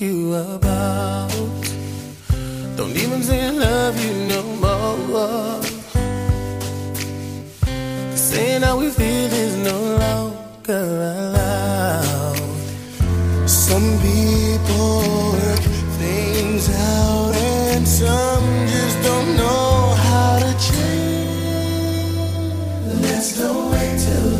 you about. Don't even say I love you no more. Cause saying how we feel is no longer allowed. Some people work things out, and some just don't know how to change. Let's don't wait till.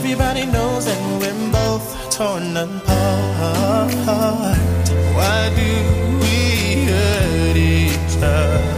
Everybody knows that we're both torn apart. Why do we hurt each other?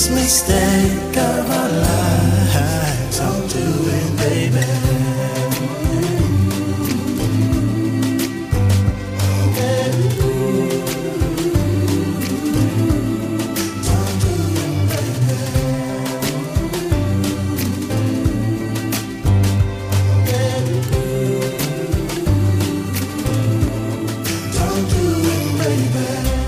biggest mistake of our lives. I'm doing, baby. Don't do it, baby.